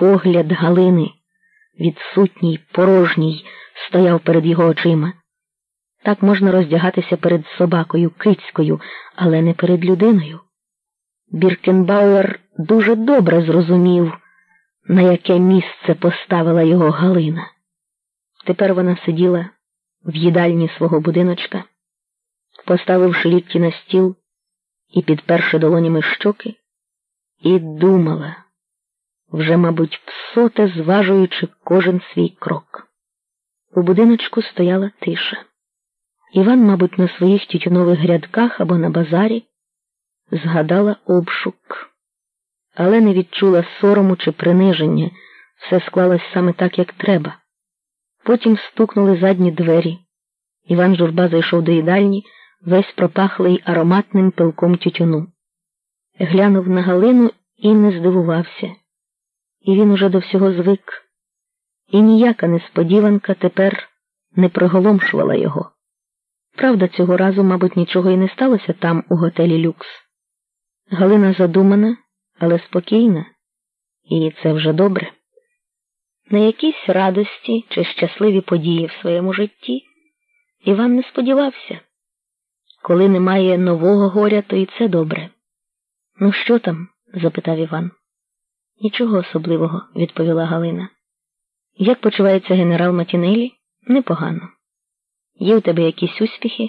погляд Галини, відсутній, порожній, стояв перед його очима. Так можна роздягатися перед собакою кицькою, але не перед людиною. Біркенбауер дуже добре зрозумів, на яке місце поставила його Галина. Тепер вона сиділа в їдальні свого будиночка, поставивши лікті на стіл і підперши долонями щоки, і думала, вже, мабуть, псоте зважуючи кожен свій крок. У будиночку стояла тиша. Іван, мабуть, на своїх тютюнових грядках або на базарі згадала обшук, але не відчула сорому чи приниження, все склалось саме так, як треба. Потім стукнули задні двері. Іван журба зайшов до їдальні, весь пропахлий ароматним пилком тютюну. Глянув на Галину і не здивувався. І він уже до всього звик. І ніяка несподіванка тепер не приголомшувала його. Правда, цього разу, мабуть, нічого і не сталося там, у готелі Люкс. Галина задумана, але спокійна, і це вже добре. На якісь радості чи щасливі події в своєму житті Іван не сподівався. Коли немає нового горя, то і це добре. Ну, що там? запитав Іван. Нічого особливого, відповіла Галина. Як почувається генерал Матінелі? Непогано. Є у тебе якісь успіхи?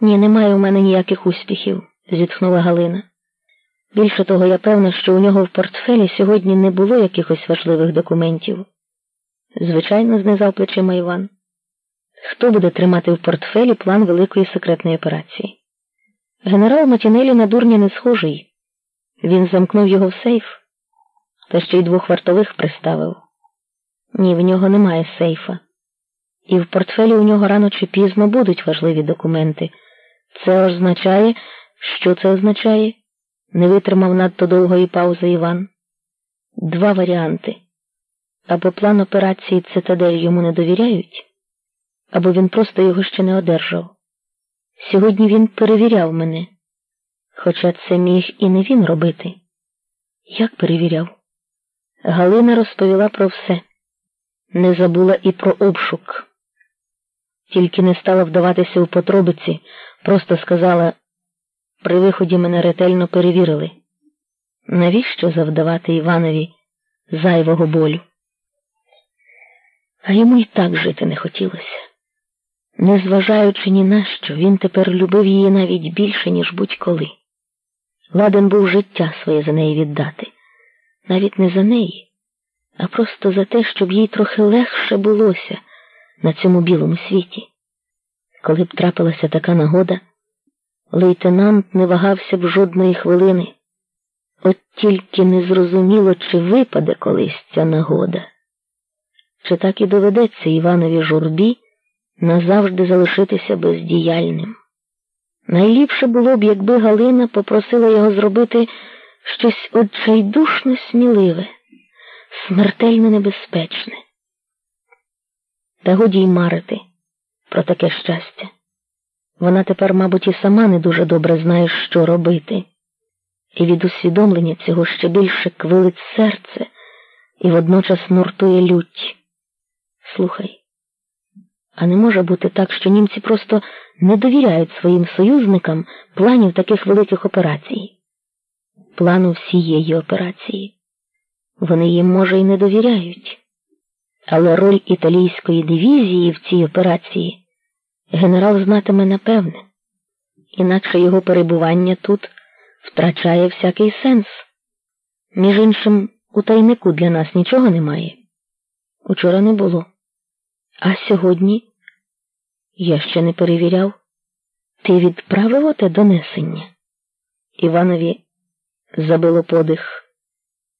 Ні, немає у мене ніяких успіхів, зітхнула Галина. Більше того, я певна, що у нього в портфелі сьогодні не було якихось важливих документів. Звичайно, знизав плечима Іван. Хто буде тримати в портфелі план великої секретної операції? Генерал Матінелі на дурня не схожий. Він замкнув його в сейф, та ще й двох вартових приставив. Ні, в нього немає сейфа. І в портфелі у нього рано чи пізно будуть важливі документи. Це означає, що це означає? Не витримав надто довгої паузи Іван. Два варіанти. Або план операції Цитадель йому не довіряють, або він просто його ще не одержав. Сьогодні він перевіряв мене, хоча це міг і не він робити. Як перевіряв? Галина розповіла про все, не забула і про обшук. Тільки не стала вдаватися у потробиці, просто сказала при виході мене ретельно перевірили. Навіщо завдавати Іванові зайвого болю? А йому й так жити не хотілося. Незважаючи ні на що, він тепер любив її навіть більше, ніж будь-коли. Ладен був життя своє за неї віддати, навіть не за неї, а просто за те, щоб їй трохи легше булося на цьому білому світі. Коли б трапилася така нагода, лейтенант не вагався б жодної хвилини. От тільки не зрозуміло, чи випаде колись ця нагода, чи так і доведеться Іванові журбі назавжди залишитися бездіяльним. Найліпше було б, якби Галина попросила його зробити щось отчайдушно сміливе, смертельно небезпечне. Та годі й марити про таке щастя. Вона тепер, мабуть, і сама не дуже добре знає, що робити, і від усвідомлення цього ще більше квилить серце і водночас нуртує лють. Слухай, а не може бути так, що німці просто не довіряють своїм союзникам планів таких великих операцій, плану всієї операції. Вони їм, може, і не довіряють. Але роль італійської дивізії в цій операції генерал знатиме напевне, інакше його перебування тут втрачає всякий сенс. Між іншим, у тайнику для нас нічого немає. Учора не було. А сьогодні я ще не перевіряв. Ти відправив оте донесення? Іванові забило подих,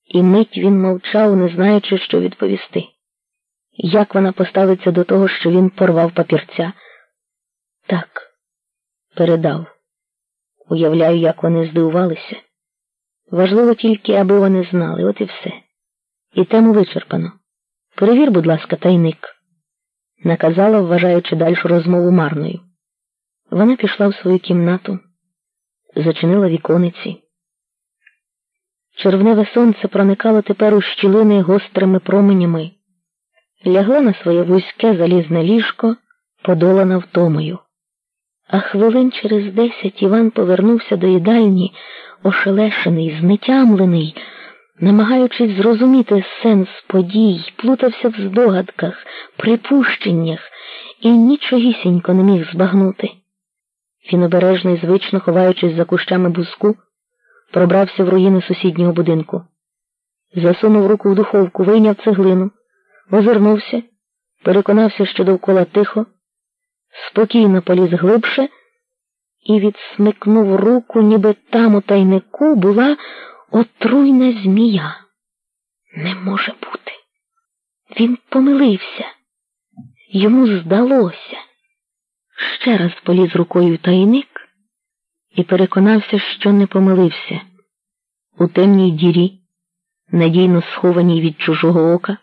і мить він мовчав, не знаючи, що відповісти. Як вона поставиться до того, що він порвав папірця? Так, передав. Уявляю, як вони здивувалися. Важливо тільки, аби вони знали, от і все. І тему вичерпано. Перевір, будь ласка, тайник наказала, вважаючи дальшу розмову марною. Вона пішла в свою кімнату, зачинила вікониці. Червневе сонце проникало тепер у щілини гострими променями, лягла на своє вузьке залізне ліжко, подолана втомою. А хвилин через десять Іван повернувся до їдальні, ошелешений, знетямлений, намагаючись зрозуміти сенс подій, плутався в здогадках, припущеннях і нічогісінько не міг збагнути. Він обережно і звично ховаючись за кущами буску, пробрався в руїни сусіднього будинку. Засунув руку в духовку, вийняв цеглину, озирнувся, переконався, що довкола тихо, спокійно поліз глибше і відсмикнув руку, ніби там у тайнику була отруйна змія. Не може бути. Він помилився. Йому здалося. Ще раз поліз рукою тайник і переконався, що не помилився. У темній дірі, надійно схованій від чужого ока,